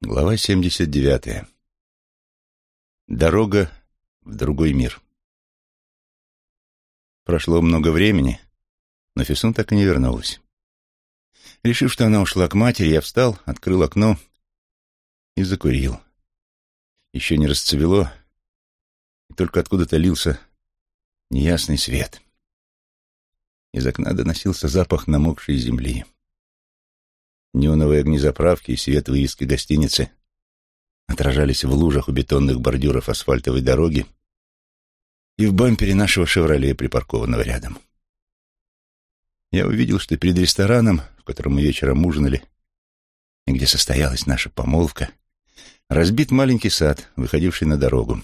Глава 79. Дорога в другой мир. Прошло много времени, но Фисун так и не вернулась. Решив, что она ушла к матери, я встал, открыл окно и закурил. Еще не расцвело, и только откуда-то лился неясный свет. Из окна доносился запах намокшей земли. Неоновые огни заправки и свет вывески гостиницы отражались в лужах у бетонных бордюров асфальтовой дороги и в бампере нашего «Шевроле», припаркованного рядом. Я увидел, что перед рестораном, в котором мы вечером ужинали, и где состоялась наша помолвка, разбит маленький сад, выходивший на дорогу.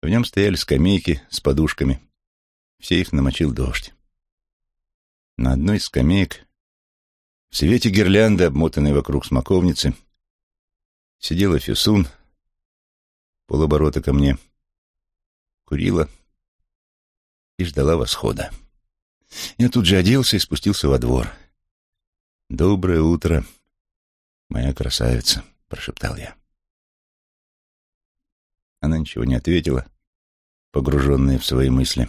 В нем стояли скамейки с подушками. Все их намочил дождь. На одной из скамеек в свете гирлянды, обмотанной вокруг смоковницы, сидела Фюсун, полоборота ко мне, курила и ждала восхода. Я тут же оделся и спустился во двор. «Доброе утро, моя красавица», — прошептал я. Она ничего не ответила, погруженная в свои мысли,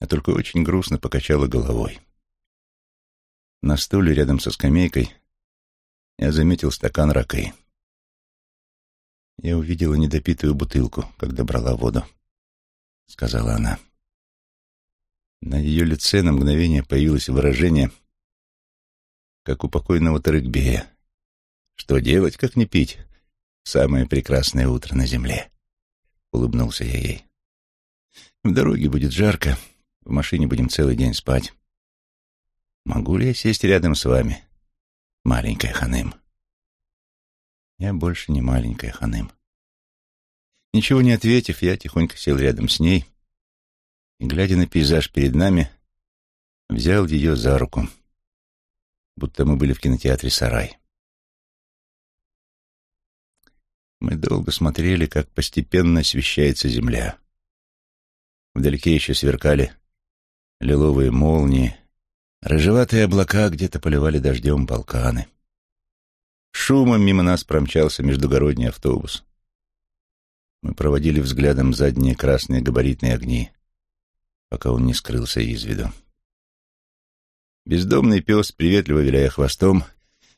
а только очень грустно покачала головой. На стуле рядом со скамейкой я заметил стакан ракы. «Я увидела недопитую бутылку, когда брала воду», — сказала она. На ее лице на мгновение появилось выражение, как у покойного Тарыкбея. «Что делать, как не пить? Самое прекрасное утро на земле», — улыбнулся я ей. «В дороге будет жарко, в машине будем целый день спать. Могу ли я сесть рядом с вами, маленькая Ханым? Я больше не маленькая Ханым. Ничего не ответив, я тихонько сел рядом с ней и, глядя на пейзаж перед нами, взял ее за руку, будто мы были в кинотеатре «Сарай». Мы долго смотрели, как постепенно освещается земля. Вдалеке еще сверкали лиловые молнии, Рыжеватые облака где-то поливали дождем балканы. Шумом мимо нас промчался междугородний автобус. Мы проводили взглядом задние красные габаритные огни, пока он не скрылся из виду. Бездомный пес, приветливо виляя хвостом,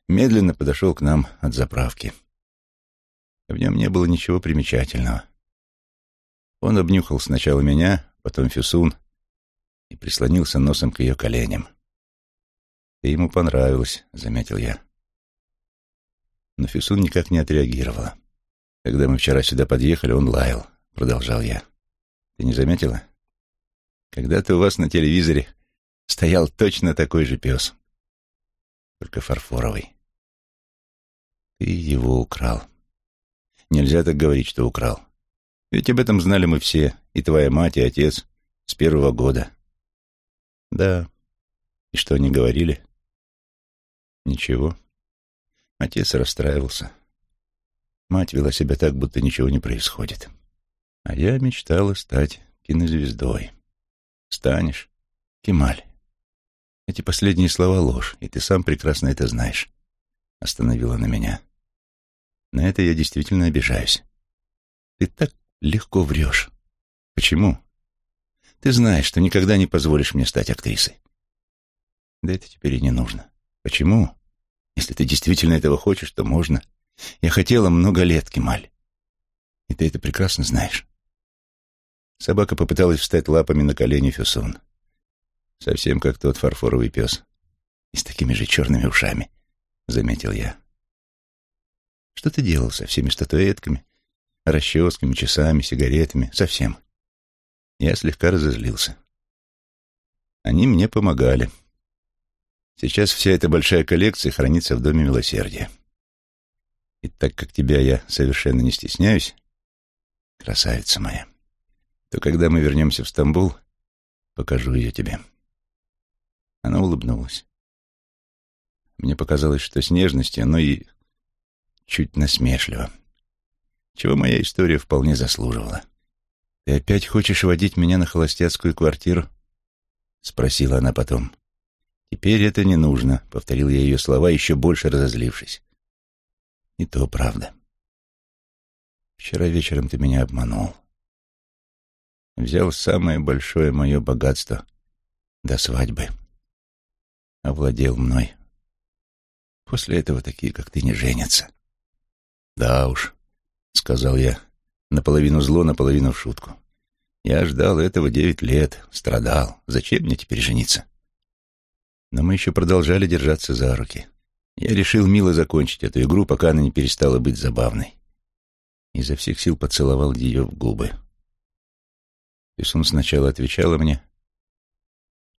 медленно подошел к нам от заправки. В нем не было ничего примечательного. Он обнюхал сначала меня, потом Фюсун и прислонился носом к ее коленям. «Ты ему понравилось», — заметил я. Но Фисун никак не отреагировала. «Когда мы вчера сюда подъехали, он лаял», — продолжал я. «Ты не заметила? Когда-то у вас на телевизоре стоял точно такой же пес, только фарфоровый. Ты его украл. Нельзя так говорить, что украл. Ведь об этом знали мы все, и твоя мать, и отец, с первого года. Да. И что они говорили? Ничего. Отец расстраивался. Мать вела себя так, будто ничего не происходит. А я мечтала стать кинозвездой. Станешь, Кемаль. Эти последние слова — ложь, и ты сам прекрасно это знаешь. Остановила на меня. На это я действительно обижаюсь. Ты так легко врешь. Почему? Ты знаешь, что никогда не позволишь мне стать актрисой. Да это теперь и не нужно. Почему? Если ты действительно этого хочешь, то можно. Я хотела много лет, Кемаль. И ты это прекрасно знаешь. Собака попыталась встать лапами на колени Фюсон. Совсем как тот фарфоровый пес. И с такими же черными ушами, заметил я. Что ты делал со всеми статуэтками, расческами, часами, сигаретами, совсем? Я слегка разозлился. Они мне помогали. Сейчас вся эта большая коллекция хранится в Доме Милосердия. И так как тебя я совершенно не стесняюсь, красавица моя, то когда мы вернемся в Стамбул, покажу ее тебе. Она улыбнулась. Мне показалось, что с нежностью, но и чуть насмешливо, чего моя история вполне заслуживала. «Ты опять хочешь водить меня на холостяцкую квартиру?» — спросила она потом. «Теперь это не нужно», — повторил я ее слова, еще больше разозлившись. И то правда. Вчера вечером ты меня обманул. Взял самое большое мое богатство до свадьбы. Овладел мной. После этого такие, как ты, не женятся. Да уж, — сказал я, наполовину зло, наполовину в шутку. Я ждал этого девять лет, страдал. Зачем мне теперь жениться? Но мы еще продолжали держаться за руки. Я решил мило закончить эту игру, пока она не перестала быть забавной. Изо всех сил поцеловал ее в губы. Писун сначала отвечала мне,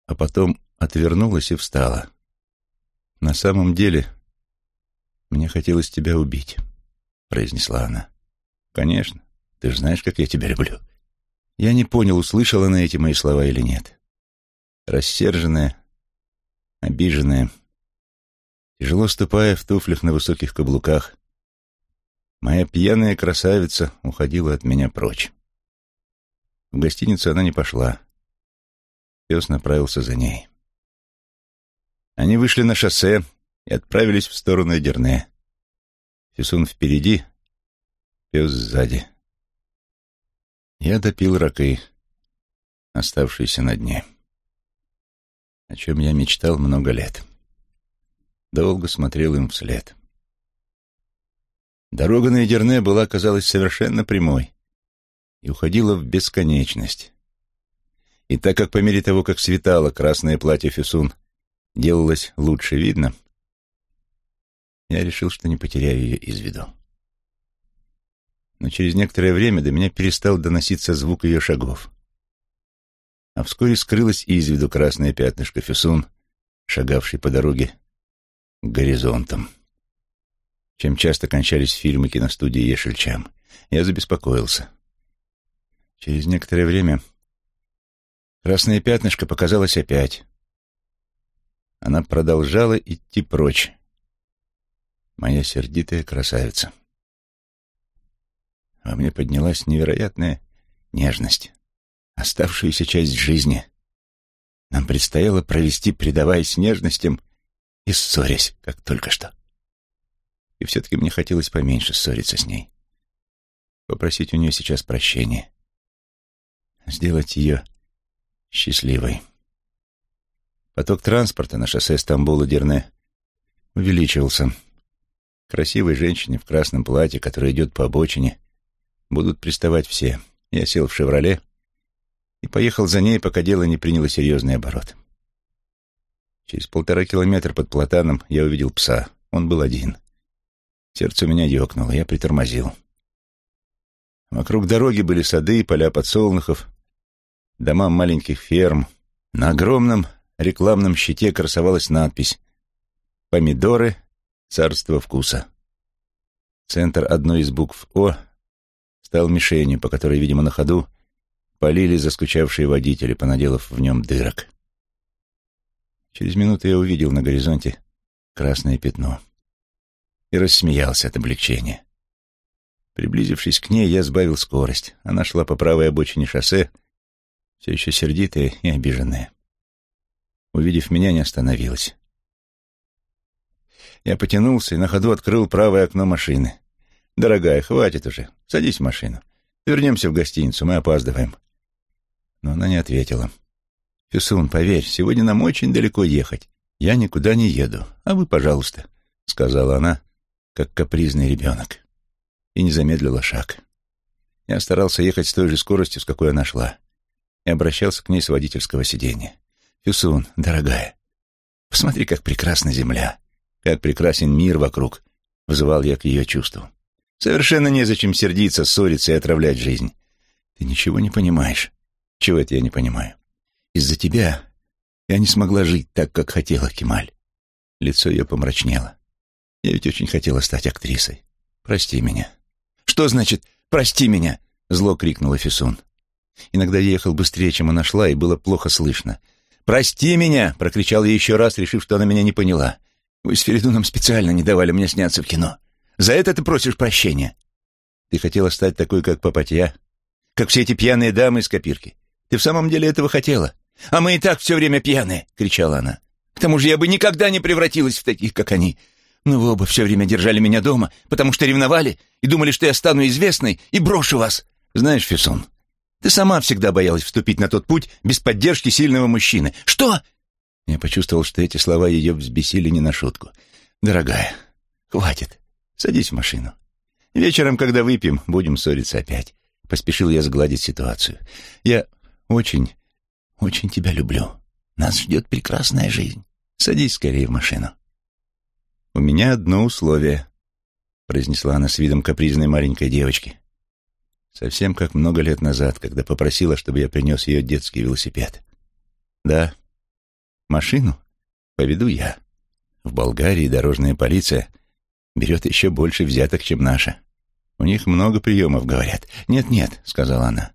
а потом отвернулась и встала. «На самом деле, мне хотелось тебя убить», — произнесла она. «Конечно, ты же знаешь, как я тебя люблю». Я не понял, услышала она эти мои слова или нет. Рассерженная, обиженная, тяжело ступая в туфлях на высоких каблуках, моя пьяная красавица уходила от меня прочь. В гостиницу она не пошла. Пес направился за ней. Они вышли на шоссе и отправились в сторону Эдерне. Фисун впереди, пес сзади. Я допил ракы, оставшиеся на дне, о чем я мечтал много лет. Долго смотрел им вслед. Дорога на Эдерне была, казалось, совершенно прямой и уходила в бесконечность. И так как по мере того, как светало красное платье Фюсун, делалось лучше видно, я решил, что не потеряю ее из виду но через некоторое время до меня перестал доноситься звук ее шагов. А вскоре скрылось из виду красное пятнышко Фюсун, шагавший по дороге к горизонтам. Чем часто кончались фильмы киностудии Ешельчам, я забеспокоился. Через некоторое время красное пятнышко показалось опять. Она продолжала идти прочь. Моя сердитая красавица во мне поднялась невероятная нежность. Оставшуюся часть жизни нам предстояло провести, предаваясь нежностям и ссорясь, как только что. И все-таки мне хотелось поменьше ссориться с ней. Попросить у нее сейчас прощения. Сделать ее счастливой. Поток транспорта на шоссе Стамбула-Дерне увеличивался. Красивой женщине в красном платье, которая идет по обочине, Будут приставать все. Я сел в «Шевроле» и поехал за ней, пока дело не приняло серьезный оборот. Через полтора километра под платаном я увидел пса. Он был один. Сердце у меня ёкнуло, я притормозил. Вокруг дороги были сады, поля подсолнухов, дома маленьких ферм. На огромном рекламном щите красовалась надпись «Помидоры. Царство вкуса». Центр одной из букв «О» стал мишенью, по которой, видимо, на ходу полили заскучавшие водители, понаделав в нем дырок. Через минуту я увидел на горизонте красное пятно и рассмеялся от облегчения. Приблизившись к ней, я сбавил скорость. Она шла по правой обочине шоссе, все еще сердитая и обиженная. Увидев меня, не остановилась. Я потянулся и на ходу открыл правое окно машины. «Дорогая, хватит уже. Садись в машину. Вернемся в гостиницу, мы опаздываем». Но она не ответила. «Фюсун, поверь, сегодня нам очень далеко ехать. Я никуда не еду, а вы, пожалуйста», — сказала она, как капризный ребенок. И не замедлила шаг. Я старался ехать с той же скоростью, с какой она шла, и обращался к ней с водительского сиденья. «Фюсун, дорогая, посмотри, как прекрасна земля, как прекрасен мир вокруг», — вызывал я к ее чувству. Совершенно незачем сердиться, ссориться и отравлять жизнь. Ты ничего не понимаешь. Чего это я не понимаю? Из-за тебя я не смогла жить так, как хотела, Кемаль. Лицо ее помрачнело. Я ведь очень хотела стать актрисой. Прости меня. Что значит «прости меня»? Зло крикнула Фисун. Иногда ехал быстрее, чем она шла, и было плохо слышно. «Прости меня!» — прокричал я еще раз, решив, что она меня не поняла. Вы с Феридуном специально не давали мне сняться в кино. За это ты просишь прощения? Ты хотела стать такой, как Папатья? Как все эти пьяные дамы из копирки? Ты в самом деле этого хотела? А мы и так все время пьяные!» — кричала она. «К тому же я бы никогда не превратилась в таких, как они. Но вы оба все время держали меня дома, потому что ревновали и думали, что я стану известной и брошу вас. Знаешь, Фисун, ты сама всегда боялась вступить на тот путь без поддержки сильного мужчины. Что?» Я почувствовал, что эти слова ее взбесили не на шутку. «Дорогая, хватит. Садись в машину. Вечером, когда выпьем, будем ссориться опять». Поспешил я сгладить ситуацию. «Я очень, очень тебя люблю. Нас ждет прекрасная жизнь. Садись скорее в машину». «У меня одно условие», — произнесла она с видом капризной маленькой девочки. Совсем как много лет назад, когда попросила, чтобы я принес ее детский велосипед. «Да, машину поведу я. В Болгарии дорожная полиция берет еще больше взяток, чем наша. У них много приемов, говорят. Нет-нет, — сказала она.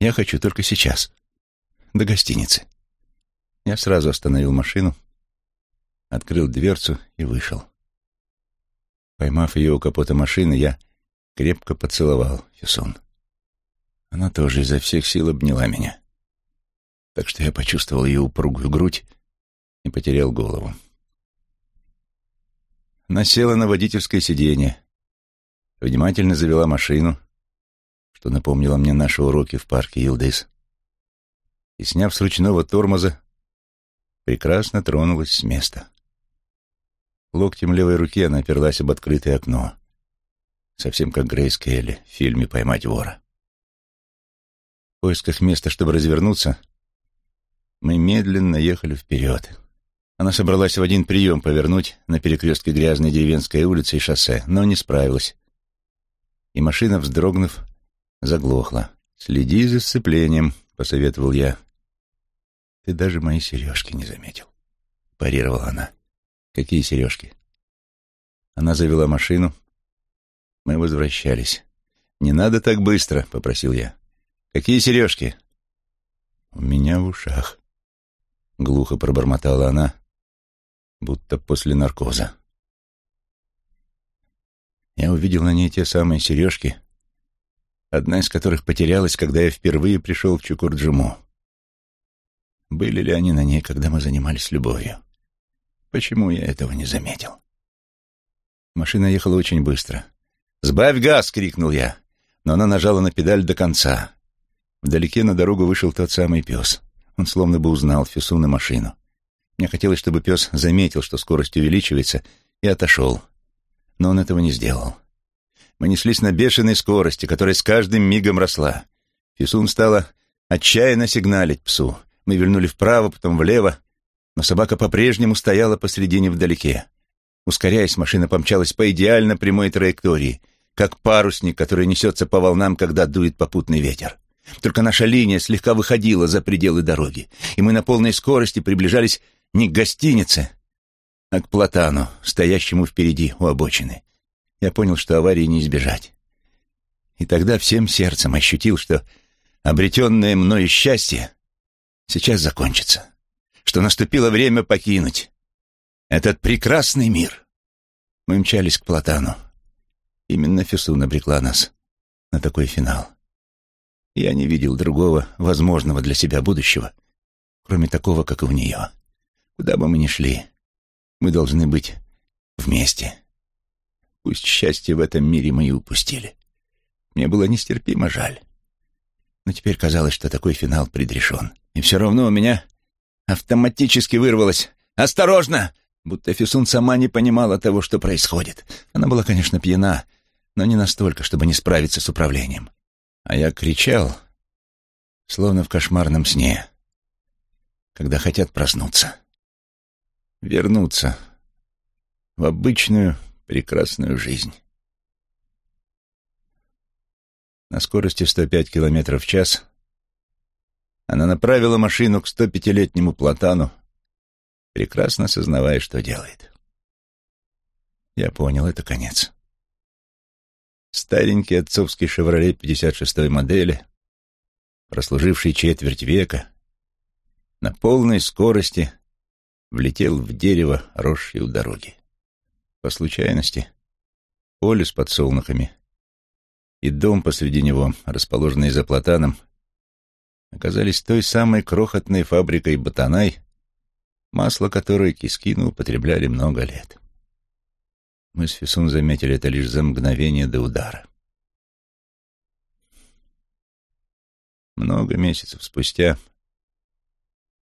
Я хочу только сейчас. До гостиницы. Я сразу остановил машину, открыл дверцу и вышел. Поймав ее у капота машины, я крепко поцеловал Фюсон. Она тоже изо всех сил обняла меня, так что я почувствовал ее упругую грудь и потерял голову. Она села на водительское сиденье, внимательно завела машину, что напомнило мне наши уроки в парке Илдейс, и, сняв с ручного тормоза, прекрасно тронулась с места. Локтем левой руки она оперлась об открытое окно, совсем как Грейс Келли в фильме «Поймать вора». В поисках места, чтобы развернуться, мы медленно ехали вперед. Она собралась в один прием повернуть на перекрестке грязной деревенской улицы и шоссе, но не справилась. И машина, вздрогнув, заглохла. «Следи за сцеплением», — посоветовал я. «Ты даже мои сережки не заметил», — парировала она. «Какие сережки?» Она завела машину. Мы возвращались. «Не надо так быстро», — попросил я. «Какие сережки?» «У меня в ушах», — глухо пробормотала она, будто после наркоза. Я увидел на ней те самые сережки, одна из которых потерялась, когда я впервые пришел в Чукурджуму. Были ли они на ней, когда мы занимались любовью? Почему я этого не заметил? Машина ехала очень быстро. «Сбавь газ!» — крикнул я, но она нажала на педаль до конца. Вдалеке на дорогу вышел тот самый пес. Он словно бы узнал Фисун и машину. Мне хотелось, чтобы пес заметил, что скорость увеличивается, и отошел. Но он этого не сделал. Мы неслись на бешеной скорости, которая с каждым мигом росла. Фисун стала отчаянно сигналить псу. Мы вильнули вправо, потом влево, но собака по-прежнему стояла посредине вдалеке. Ускоряясь, машина помчалась по идеально прямой траектории, как парусник, который несется по волнам, когда дует попутный ветер. Только наша линия слегка выходила за пределы дороги, и мы на полной скорости приближались не к гостинице, а к платану, стоящему впереди у обочины. Я понял, что аварии не избежать. И тогда всем сердцем ощутил, что обретенное мною счастье сейчас закончится, что наступило время покинуть этот прекрасный мир. Мы мчались к платану. Именно Фисун обрекла нас на такой финал. Я не видел другого возможного для себя будущего, кроме такого, как и у нее. Куда бы мы ни шли, мы должны быть вместе. Пусть счастье в этом мире мы и упустили. Мне было нестерпимо жаль. Но теперь казалось, что такой финал предрешен. И все равно у меня автоматически вырвалось «Осторожно!» Будто Фисун сама не понимала того, что происходит. Она была, конечно, пьяна, но не настолько, чтобы не справиться с управлением. А я кричал, словно в кошмарном сне, когда хотят проснуться вернуться в обычную прекрасную жизнь. На скорости 105 км в час она направила машину к 105-летнему платану, прекрасно сознавая, что делает. Я понял, это конец. Старенький отцовский «Шевроле» 56-й модели, прослуживший четверть века, на полной скорости — влетел в дерево, росшее у дороги. По случайности, поле с подсолнухами и дом посреди него, расположенный за платаном, оказались той самой крохотной фабрикой ботанай, масло которой Кискину употребляли много лет. Мы с Фисун заметили это лишь за мгновение до удара. Много месяцев спустя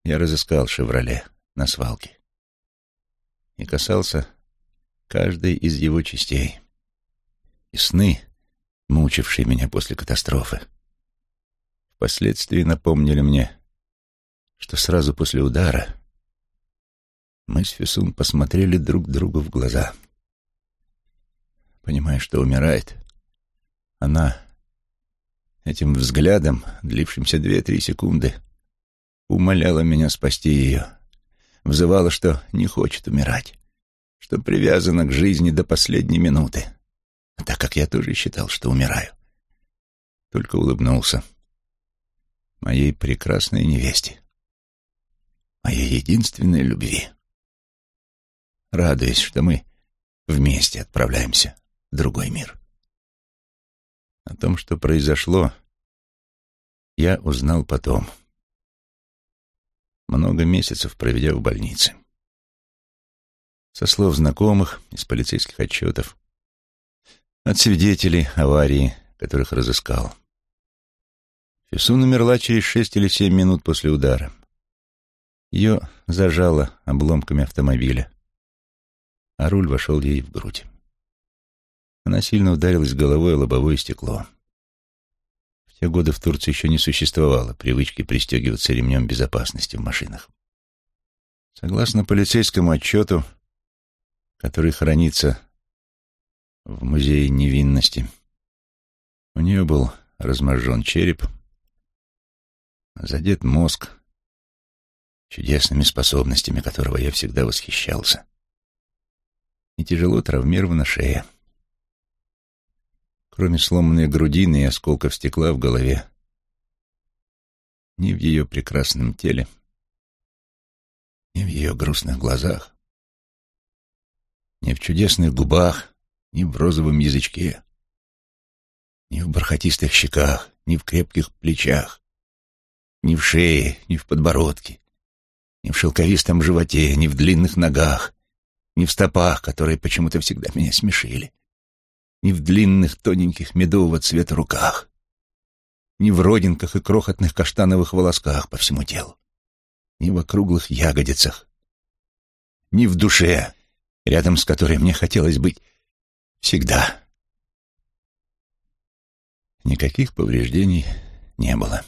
я разыскал «Шевроле» на свалке и касался каждой из его частей. И сны, мучившие меня после катастрофы, впоследствии напомнили мне, что сразу после удара мы с Фисун посмотрели друг другу в глаза. Понимая, что умирает, она этим взглядом, длившимся две-три секунды, умоляла меня спасти ее, взывала, что не хочет умирать, что привязана к жизни до последней минуты, так как я тоже считал, что умираю. Только улыбнулся моей прекрасной невесте, моей единственной любви, радуясь, что мы вместе отправляемся в другой мир. О том, что произошло, я узнал потом, много месяцев проведя в больнице. Со слов знакомых, из полицейских отчетов, от свидетелей аварии, которых разыскал. Фисун умерла через шесть или семь минут после удара. Ее зажало обломками автомобиля, а руль вошел ей в грудь. Она сильно ударилась головой о лобовое стекло. В те годы в Турции еще не существовало привычки пристегиваться ремнем безопасности в машинах. Согласно полицейскому отчету, который хранится в Музее невинности, у нее был разможжен череп, задет мозг, чудесными способностями которого я всегда восхищался, и тяжело травмирована шея. Кроме сломанной грудины и осколков стекла в голове, ни в ее прекрасном теле, ни в ее грустных глазах, ни в чудесных губах, ни в розовом язычке, ни в бархатистых щеках, ни в крепких плечах, ни в шее, ни в подбородке, ни в шелковистом животе, ни в длинных ногах, ни в стопах, которые почему-то всегда меня смешили ни в длинных тоненьких медового цвета руках, ни в родинках и крохотных каштановых волосках по всему телу, ни в округлых ягодицах, ни в душе, рядом с которой мне хотелось быть всегда. Никаких повреждений не было.